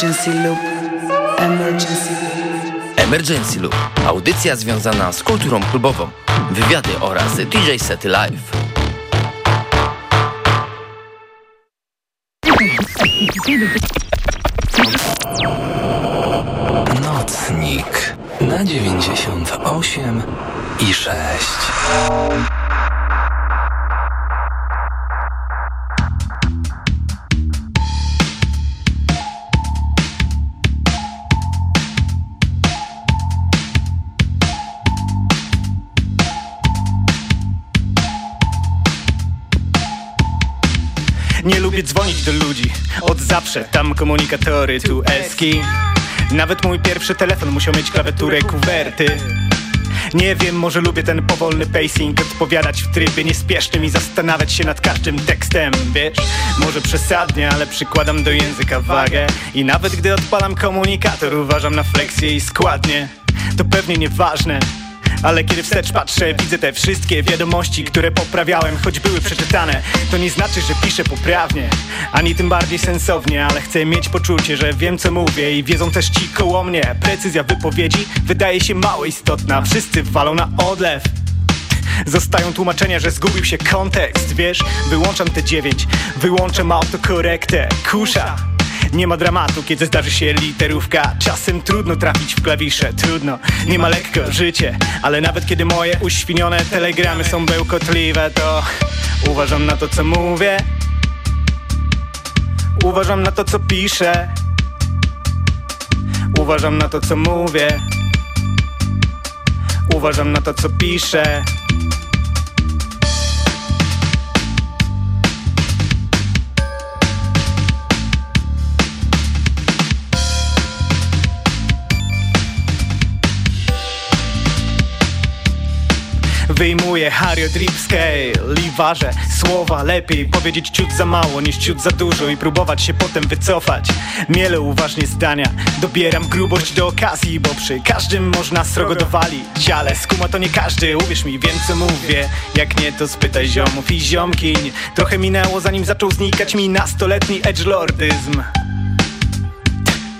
Emergency Loop. Emergency Loop. Emergency Loop. Audycja związana z kulturą klubową. Wywiady oraz DJ Sety Live. Komunikatory, tu eski. Nawet mój pierwszy telefon musiał mieć klawiaturę kuwerty. Nie wiem, może lubię ten powolny pacing Odpowiadać w trybie niespiesznym i zastanawiać się nad każdym tekstem Wiesz, może przesadnie, ale przykładam do języka wagę. I nawet gdy odpalam komunikator uważam na fleksję i składnie. To pewnie nieważne ale kiedy wstecz patrzę, widzę te wszystkie wiadomości, które poprawiałem, choć były przeczytane To nie znaczy, że piszę poprawnie, ani tym bardziej sensownie Ale chcę mieć poczucie, że wiem co mówię i wiedzą też ci koło mnie. Precyzja wypowiedzi wydaje się mało istotna, wszyscy walą na odlew. Zostają tłumaczenia, że zgubił się kontekst, wiesz? Wyłączam te dziewięć, wyłączam autokorektę, kusza nie ma dramatu, kiedy zdarzy się literówka. Czasem trudno trafić w klawisze, trudno. Nie ma lekko życie, ale nawet kiedy moje uświnione telegramy są bełkotliwe To uważam na to, co mówię. Uważam na to, co piszę. Uważam na to, co mówię. Uważam na to, co piszę Wyjmuję Hario Drip Scale i ważę słowa Lepiej powiedzieć ciut za mało niż ciut za dużo I próbować się potem wycofać. Mielę uważnie zdania Dobieram grubość do okazji Bo przy każdym można srogo dowalić Ale skuma to nie każdy, uwierz mi, wiem co mówię. Jak nie to spytaj ziomów i ziomkiń. Trochę minęło zanim zaczął znikać mi nastoletni edgelordyzm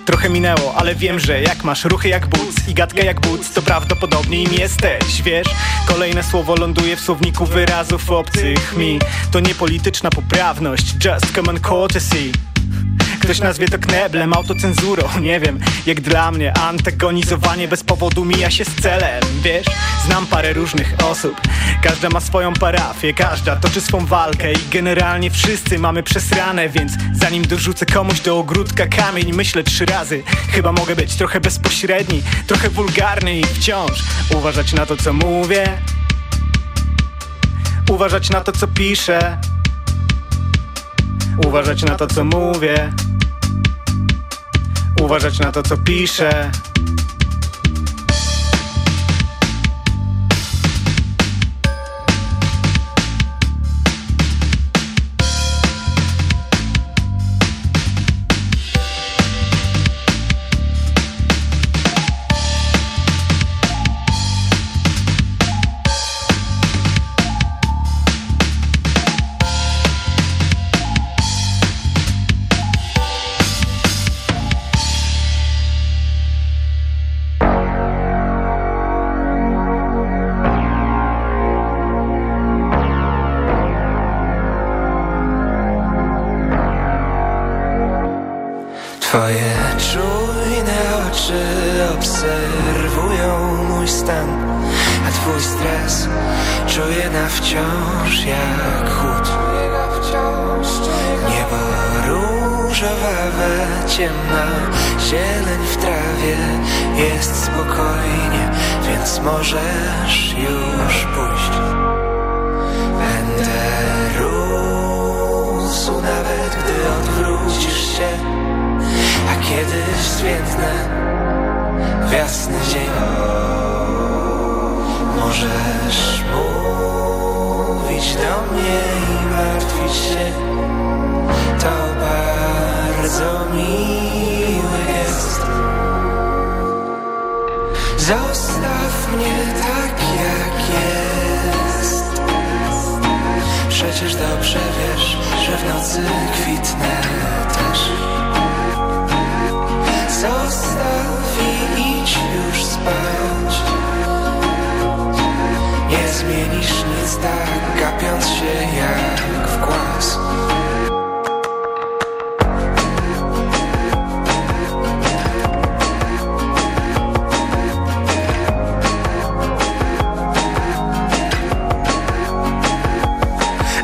Trochę minęło, ale wiem, że jak masz ruchy jak but i gadkę jak but, to prawdopodobnie im jesteś, wiesz? Kolejne słowo ląduje w słowniku wyrazów obcych mi To nie polityczna poprawność, just common courtesy Ktoś nazwie to kneblem, autocenzurą, nie wiem Jak dla mnie. Antagonizowanie bez powodu mija się z celem Wiesz, znam parę różnych osób Każda ma swoją parafię, każda toczy swą walkę I generalnie wszyscy mamy przesrane Więc zanim dorzucę komuś do ogródka kamień Myślę trzy razy. Chyba mogę być trochę bezpośredni Trochę wulgarny i wciąż Uważać na to co mówię. Uważać na to co piszę. Uważać na to co mówię Uważać na to co piszę Możesz mówić do mnie i martwić się? To bardzo miły gest Zostaw mnie tak jak jest. Przecież dobrze wiesz, że w nocy kwitnę też. Zmienisz tak, gapiąc się jak w głaz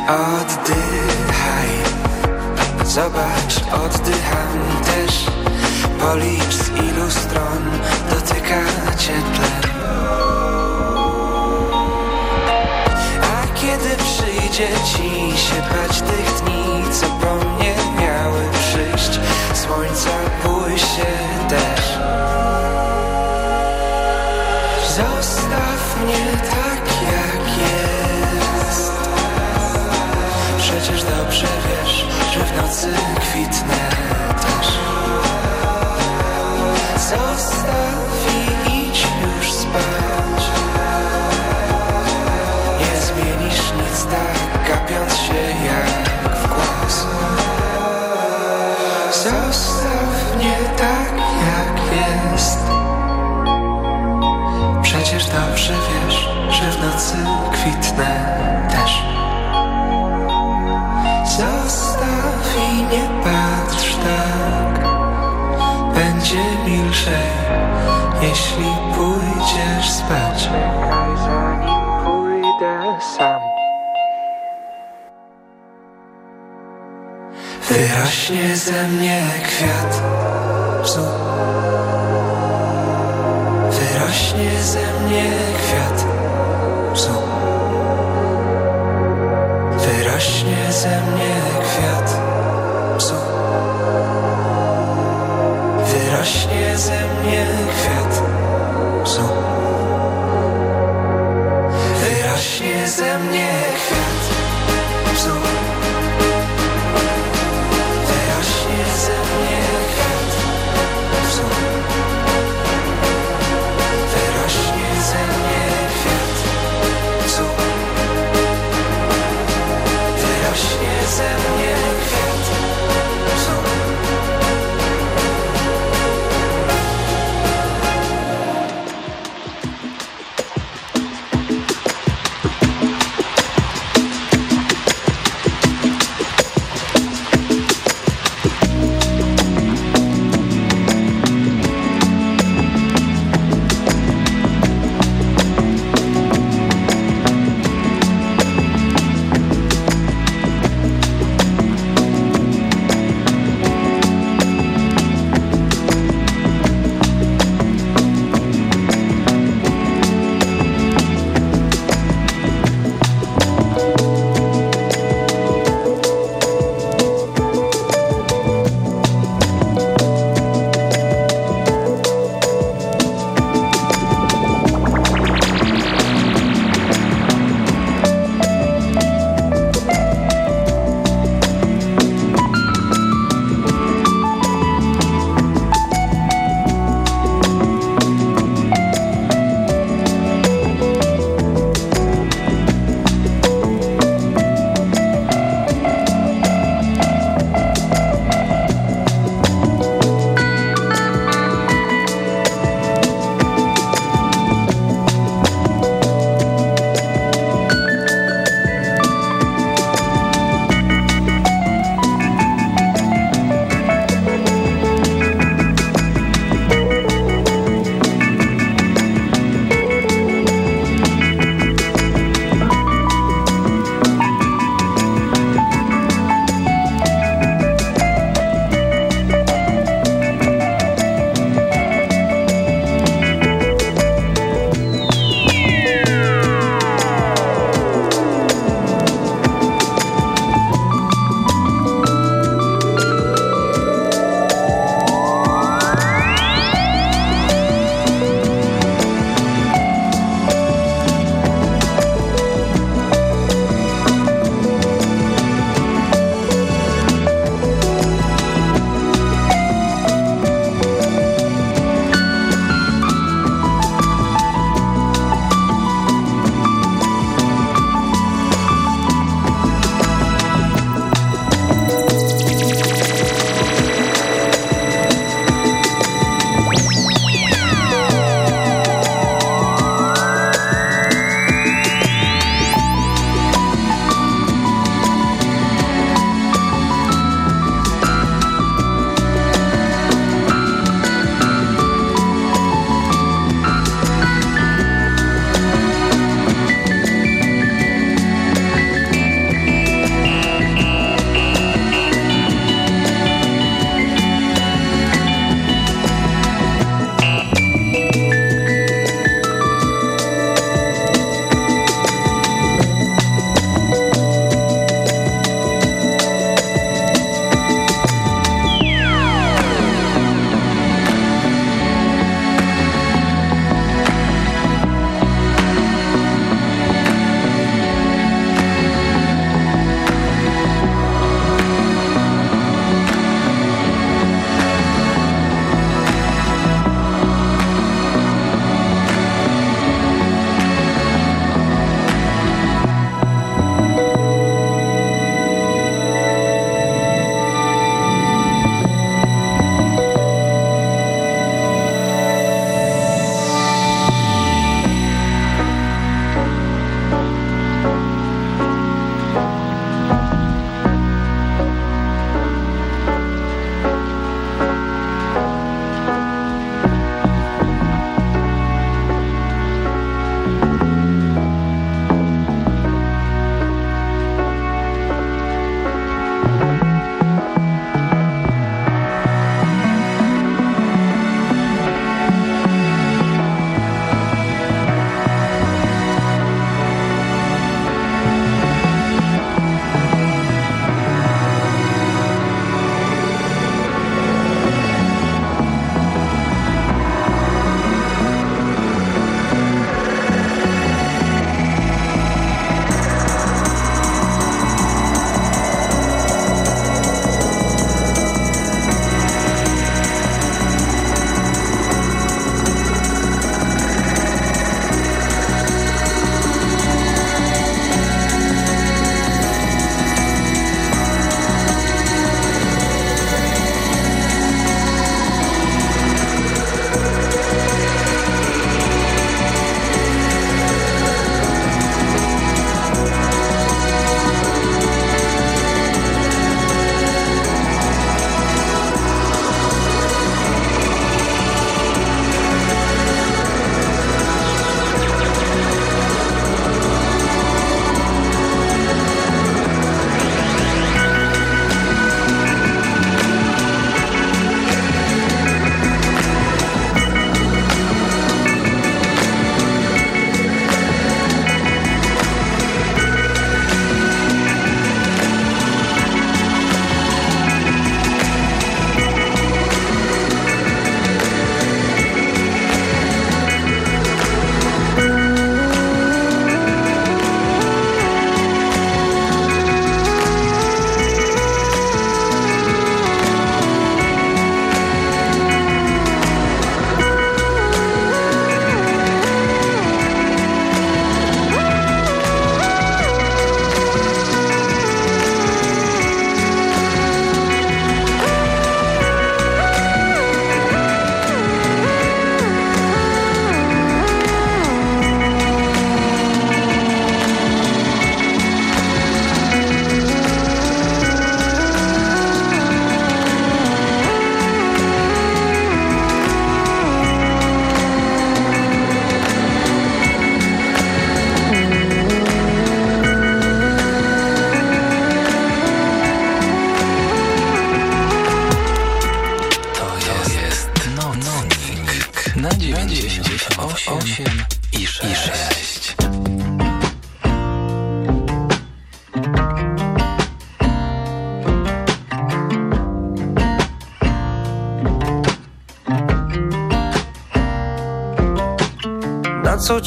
Oddychaj, zobacz, oddycham też. Policz z ilu stron dotyka cię tlen przyjdzie ci się bać tych dni Co po mnie miały przyjść. Słońca bój się Jeśli pójdziesz spać. Czekaj zanim pójdę sam. Wyrośnie ze mnie kwiat. Bzu Wyrośnie ze mnie kwiat. Bzu Wyrośnie ze mnie kwiat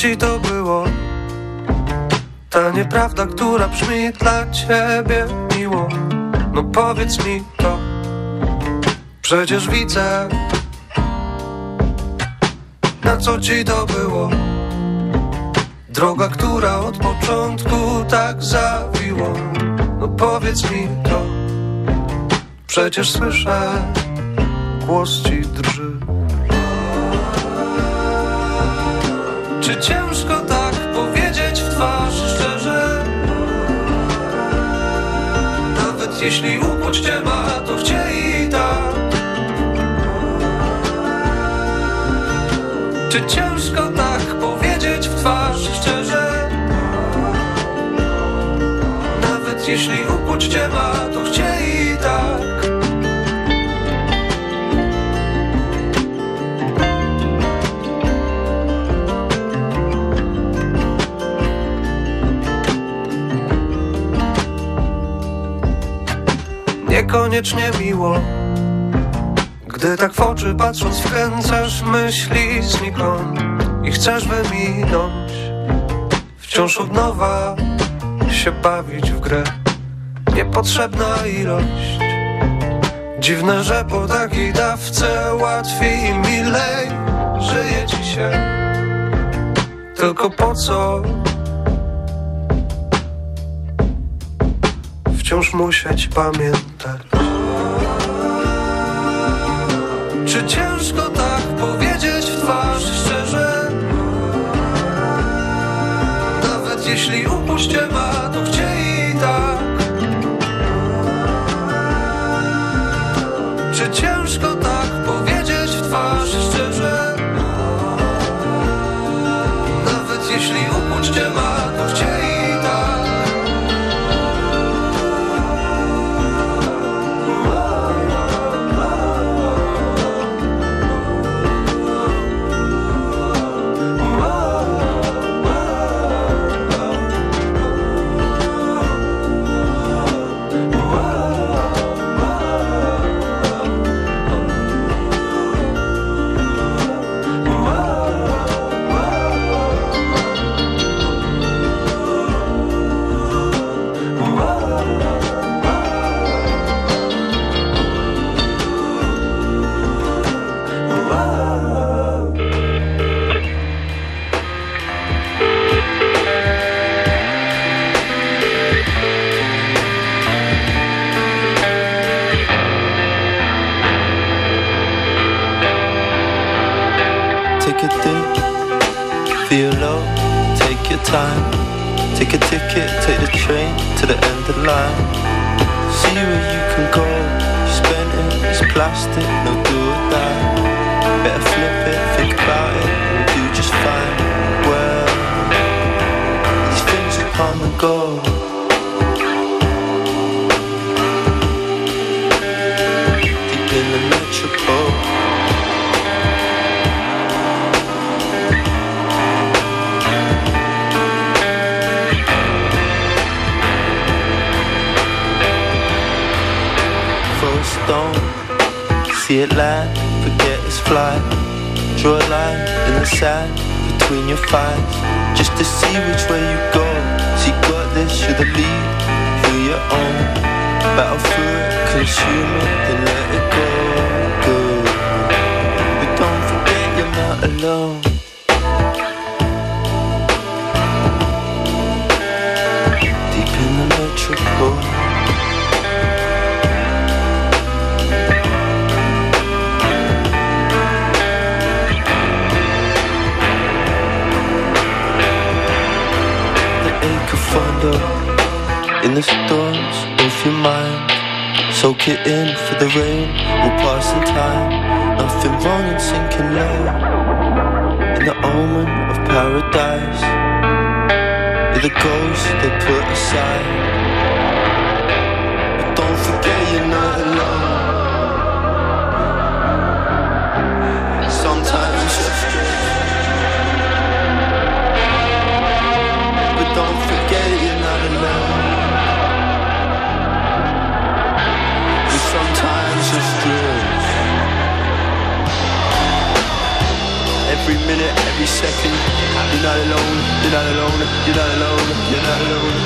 ci to było? Ta nieprawda, która brzmi dla ciebie miło. No powiedz mi to. Przecież widzę Na co ci to było? Droga, która od początku tak zawiła No powiedz mi to. Przecież słyszę Głos ci drży Jeśli ukłuć cię ma, to chcieli tak Czy ciężko tak powiedzieć w twarz szczerze? Nawet jeśli ukłuć cię ma, to chcieli tak Niekoniecznie miło. Gdy tak w oczy patrząc wkręcasz myśli znikąd I chcesz wyminąć Wciąż od nowa się bawić w grę. Niepotrzebna ilość. Dziwne, że po takiej dawce łatwiej i milej Żyje ci się. Tylko po co Wciąż musieć pamiętać. Czy ciężko tak powiedzieć w twarz szczerze? Nawet jeśli upuście ma, to chcieli time. Take a ticket, take the train to the end of the line. See where you can go, spend it, it's plastic, no do or die. Better flip it, think about it, and do just fine. Well, these things will come and go. See it land, forget it's flight. Draw a line in the sand between your thighs, just to see which way you go. So you got this, you're the lead, feel your own. Battle through it, consume it, then let it go. Good. But don't forget you're not alone. In the storms of your mind. Soak it in for the rain will pass in time. Nothing wrong in sinking low in the omen of paradise. You're the ghost they put aside. But don't forget you're not alone. minute, every second. You're not alone, you're not alone, you're not alone, you're not alone.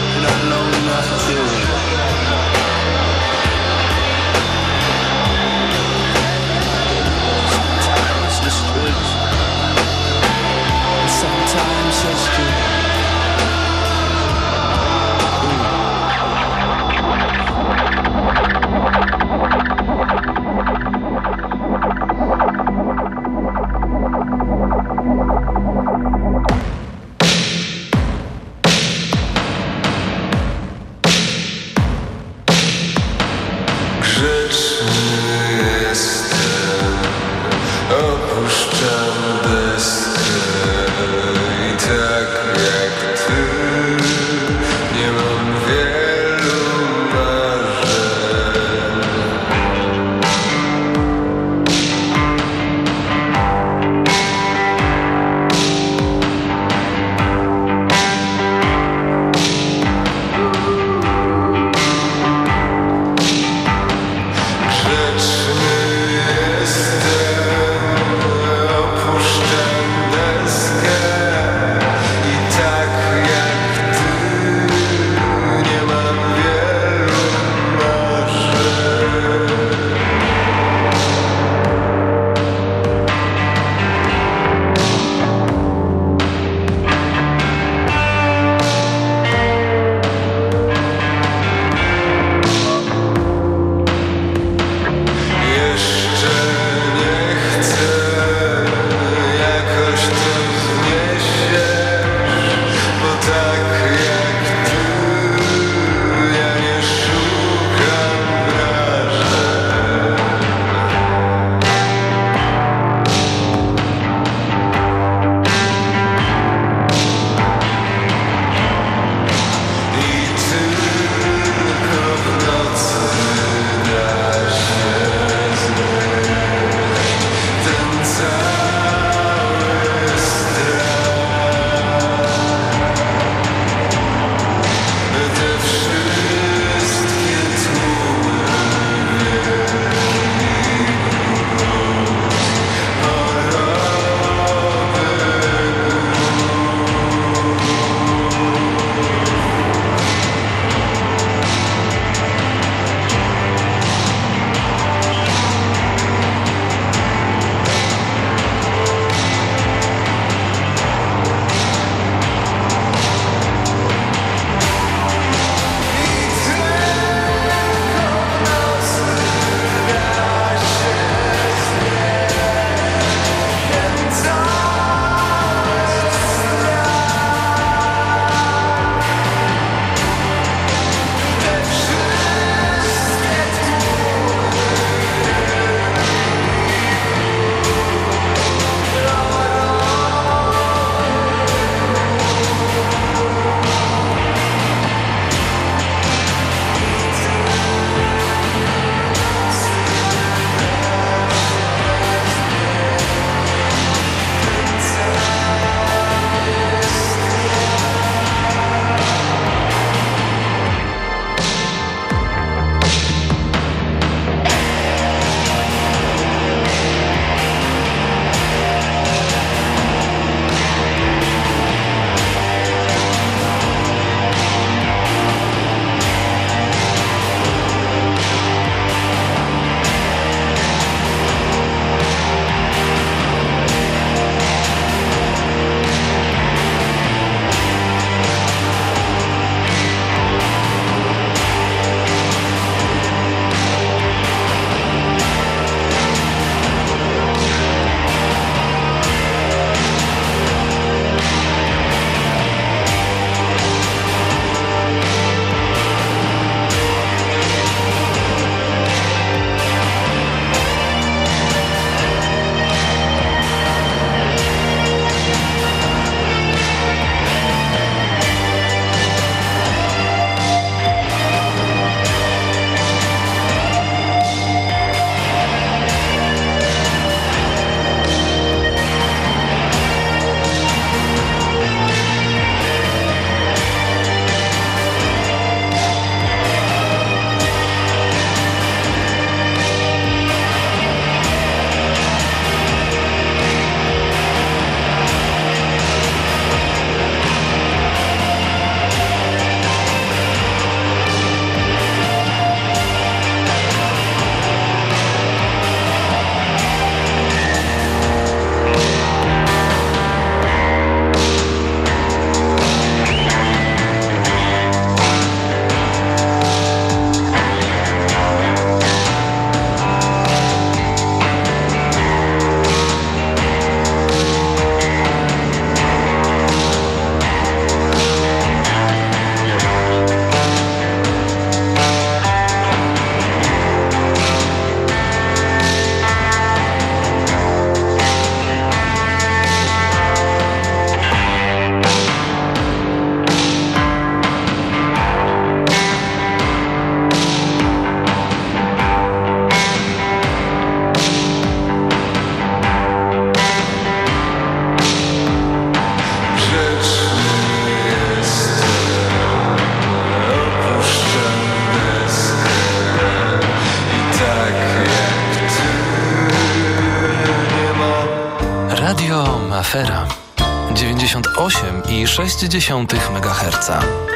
98,6 MHz.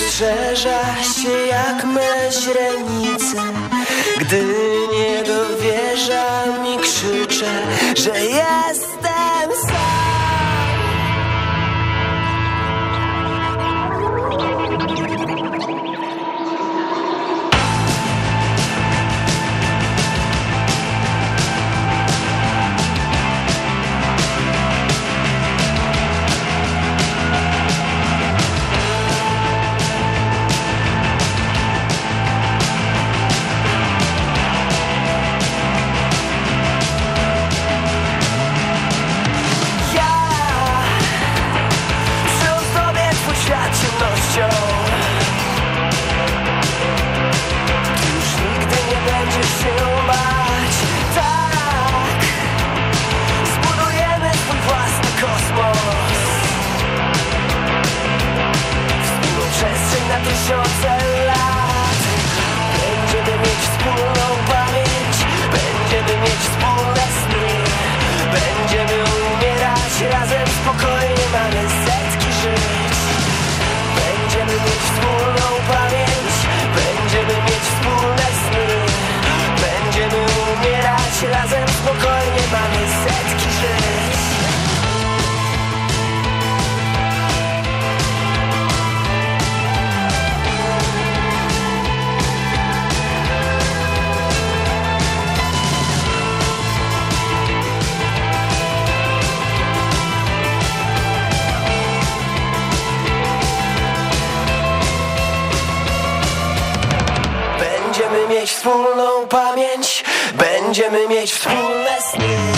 rozszerza się jak me źrenice Gdy nie dowierza mi krzyczę, że jest tysiące lat. Będziemy mieć wspólną pamięć Będziemy mieć wspólne sny. Będziemy umierać razem spokojnie Mamy setki żyć. Będziemy mieć wspólną pamięć Będziemy mieć wspólne sny. Będziemy umierać razem spokojnie Mamy setki mieć wspólną pamięć, będziemy mieć wspólne sny.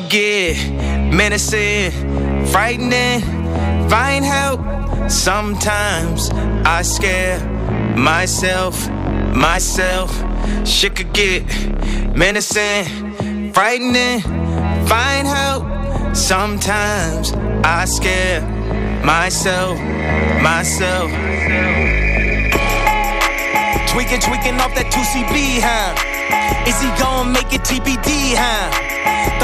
Could get menacing, frightening. Find help. Sometimes I scare myself, myself. Shit could get menacing, frightening. Find help. Sometimes I scare myself, myself. Tweaking, tweaking off that 2CB, huh? Is he gonna make it TBD, huh?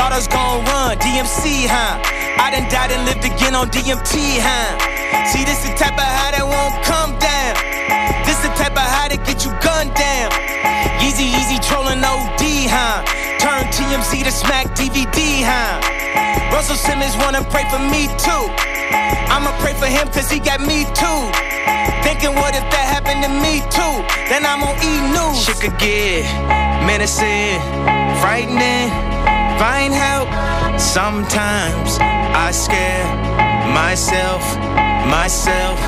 Thought I gonna run DMC, huh? I done died and lived again on DMT, huh? See, this the type of high that won't come down. This the type of high that get you gunned down. Easy, easy trolling OD, huh? Turn TMZ to smack DVD, huh? Russell Simmons wanna pray for me too. I'ma pray for him cause he got me too. Thinking what if that happened to me too? Then I'm on E! News. Shit could get menacing, frightening. Find help. Sometimes I scare myself, myself.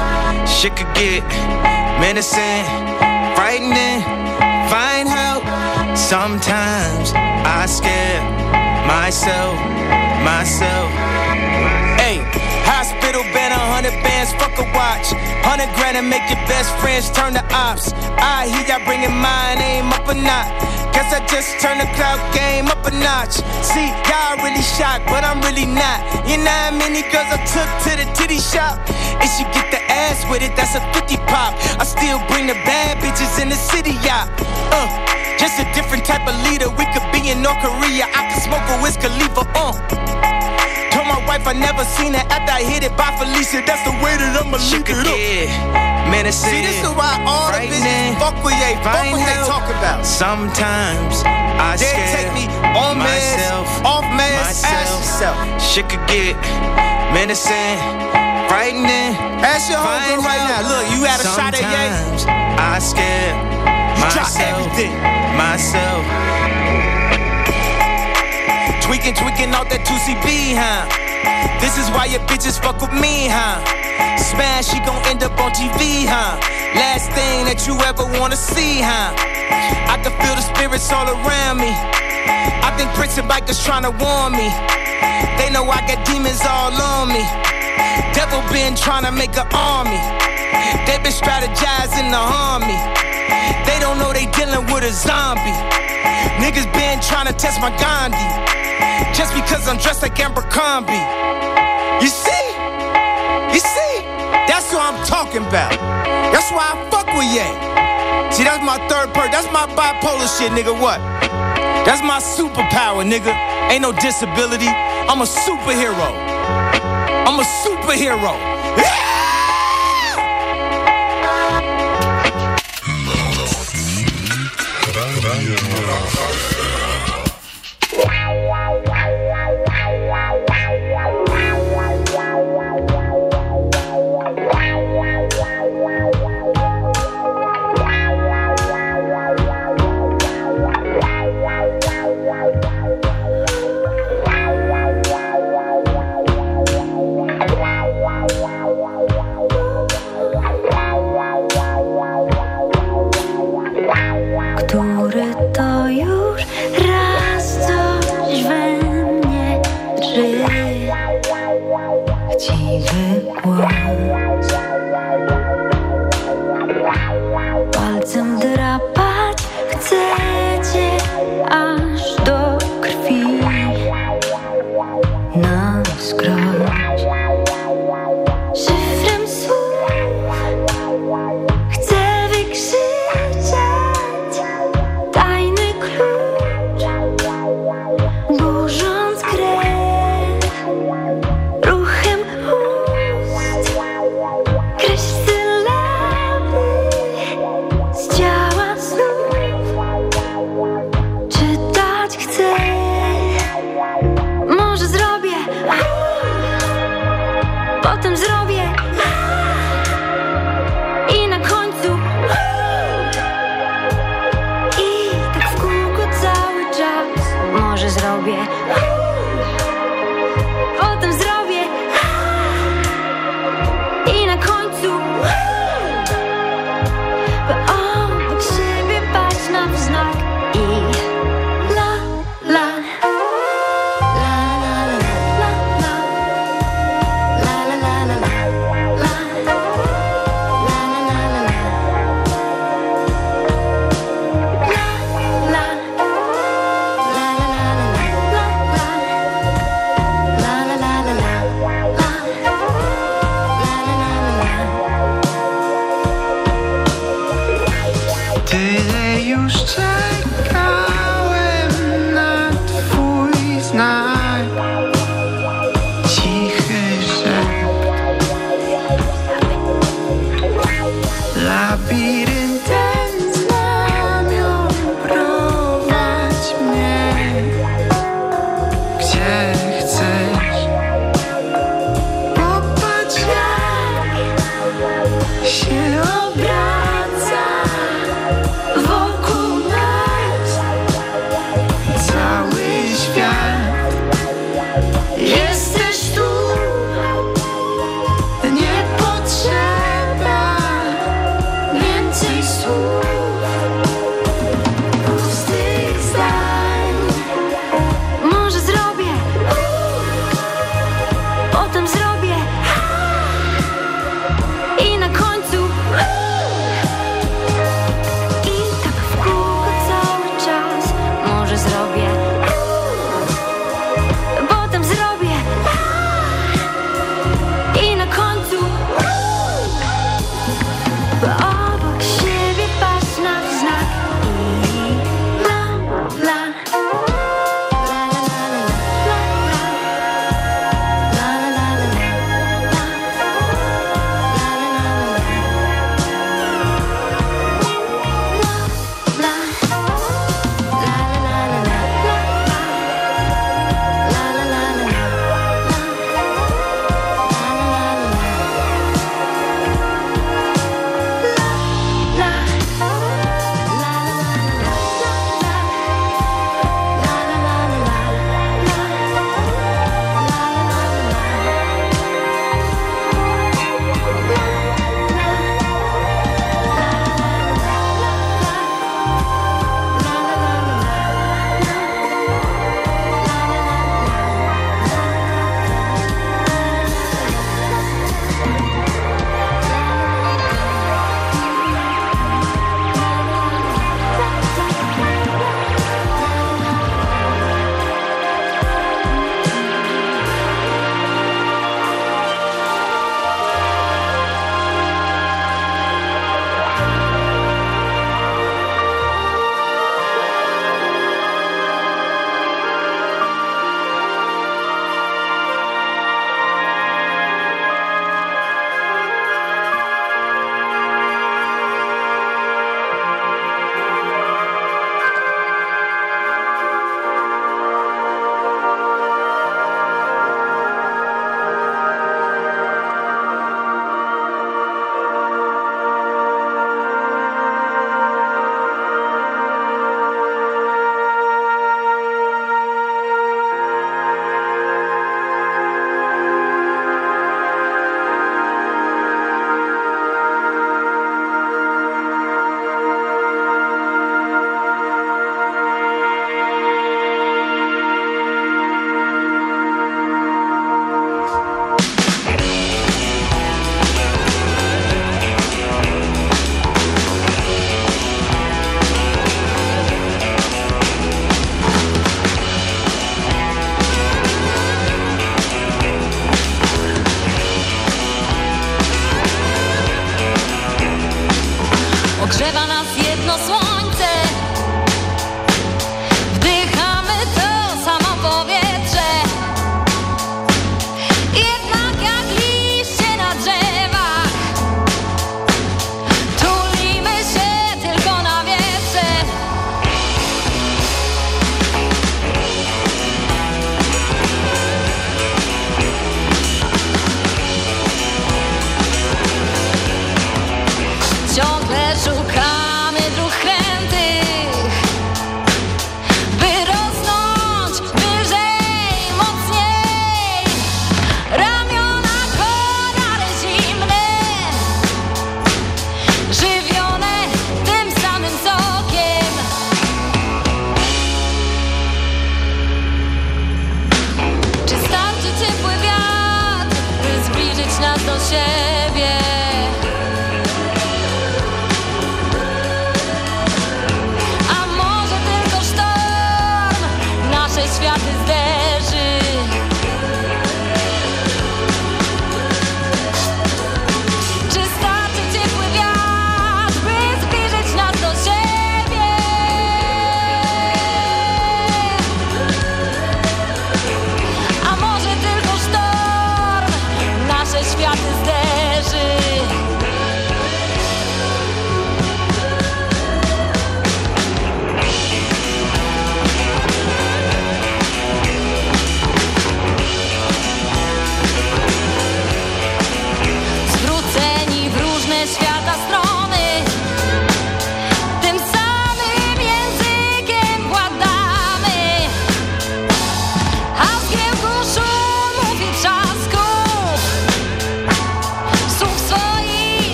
Shit could get menacing, frightening. Find help. Sometimes I scare myself, myself. Hospital been a hundred bands, fuck a watch. Hundred grand and make your best friends turn to ops. I hear y'all bringing my name up a notch. Guess I just turned the cloud game up a notch. See, y'all really shocked, but I'm really not. You know how many girls I took to the titty shop? If she get the ass with it, that's a 50 pop. I still bring the bad bitches in the city, yeah. Uh, just a different type of leader. We could be in North Korea. I could smoke a Wiz Khalifa, uh. My wife I never seen it after I hit it by Felicia. That's the way that I'ma leave it up. get menacing. See, this is why all the bitches fuck with they, fuck what they talk about. Sometimes I They scare take me on meds, myself, off meds, ask myself. yourself. Shit could get menacing, frightening. Ask your homegirl right now. Look, you had a shot at Ye? I scare drop myself, everything. myself. Tweaking, tweaking out that 2CB, huh? This is why your bitches fuck with me, huh? Smash, she gon' end up on TV, huh? Last thing that you ever wanna see, huh? I can feel the spirits all around me. I think Prince and bikers tryna warn me. They know I got demons all on me. Devil been tryna make an army. They been strategizing to harm me. They don't know they dealing with a zombie. Niggas been tryna test my Gandhi. Just because I'm dressed like Abercrombie. You see? You see? That's what I'm talking about. That's why I fuck with Ye. See, that's my third part. That's my bipolar shit, nigga. What? That's my superpower, nigga. Ain't no disability. I'm a superhero. I'm a superhero. Yeah!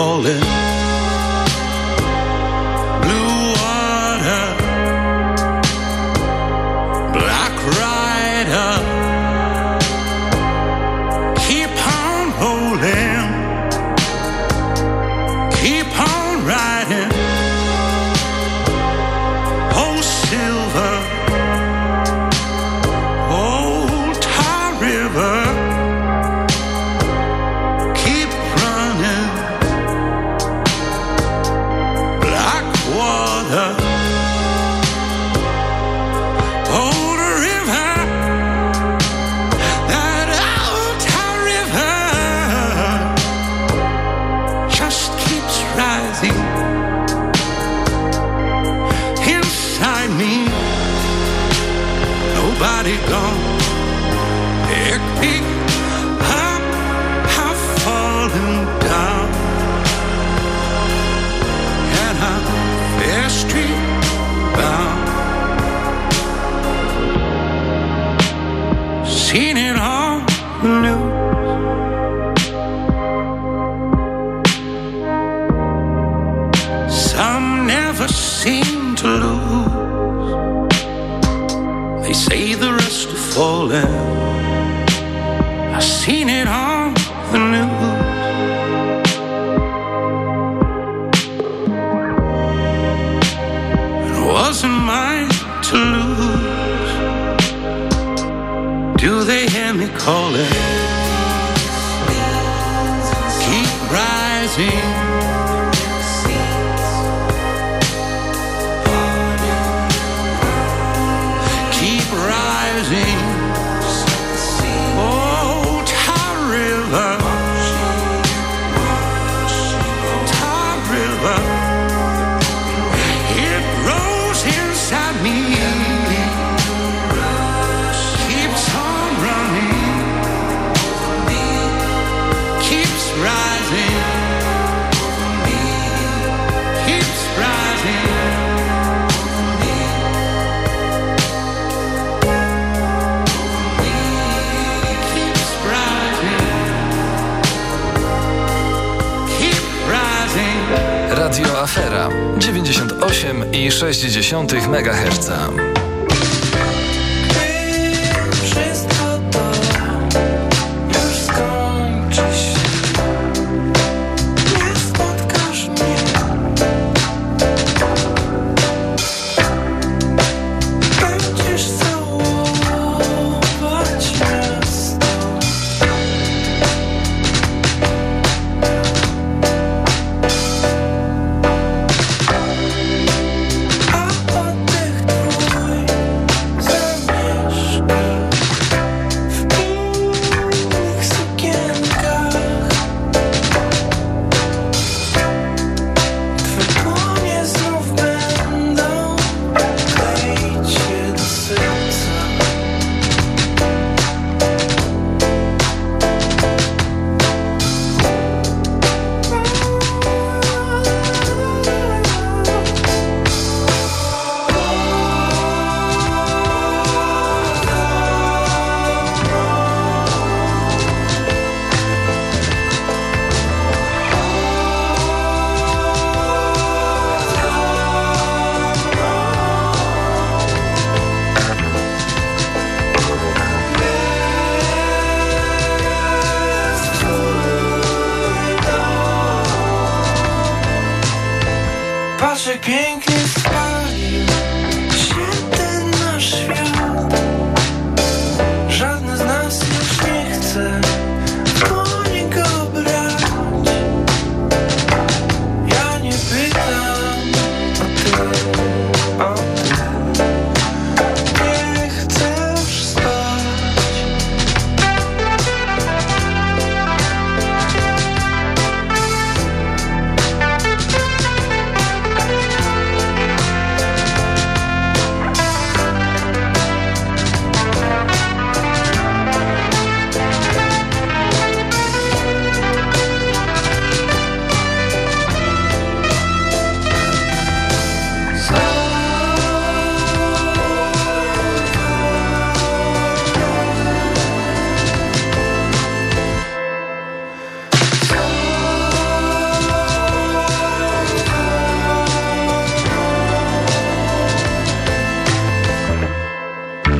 Calling? see the rest are falling. I seen it on the news. It wasn't mine to lose. Do they hear me calling? Afera 98,6 MHz.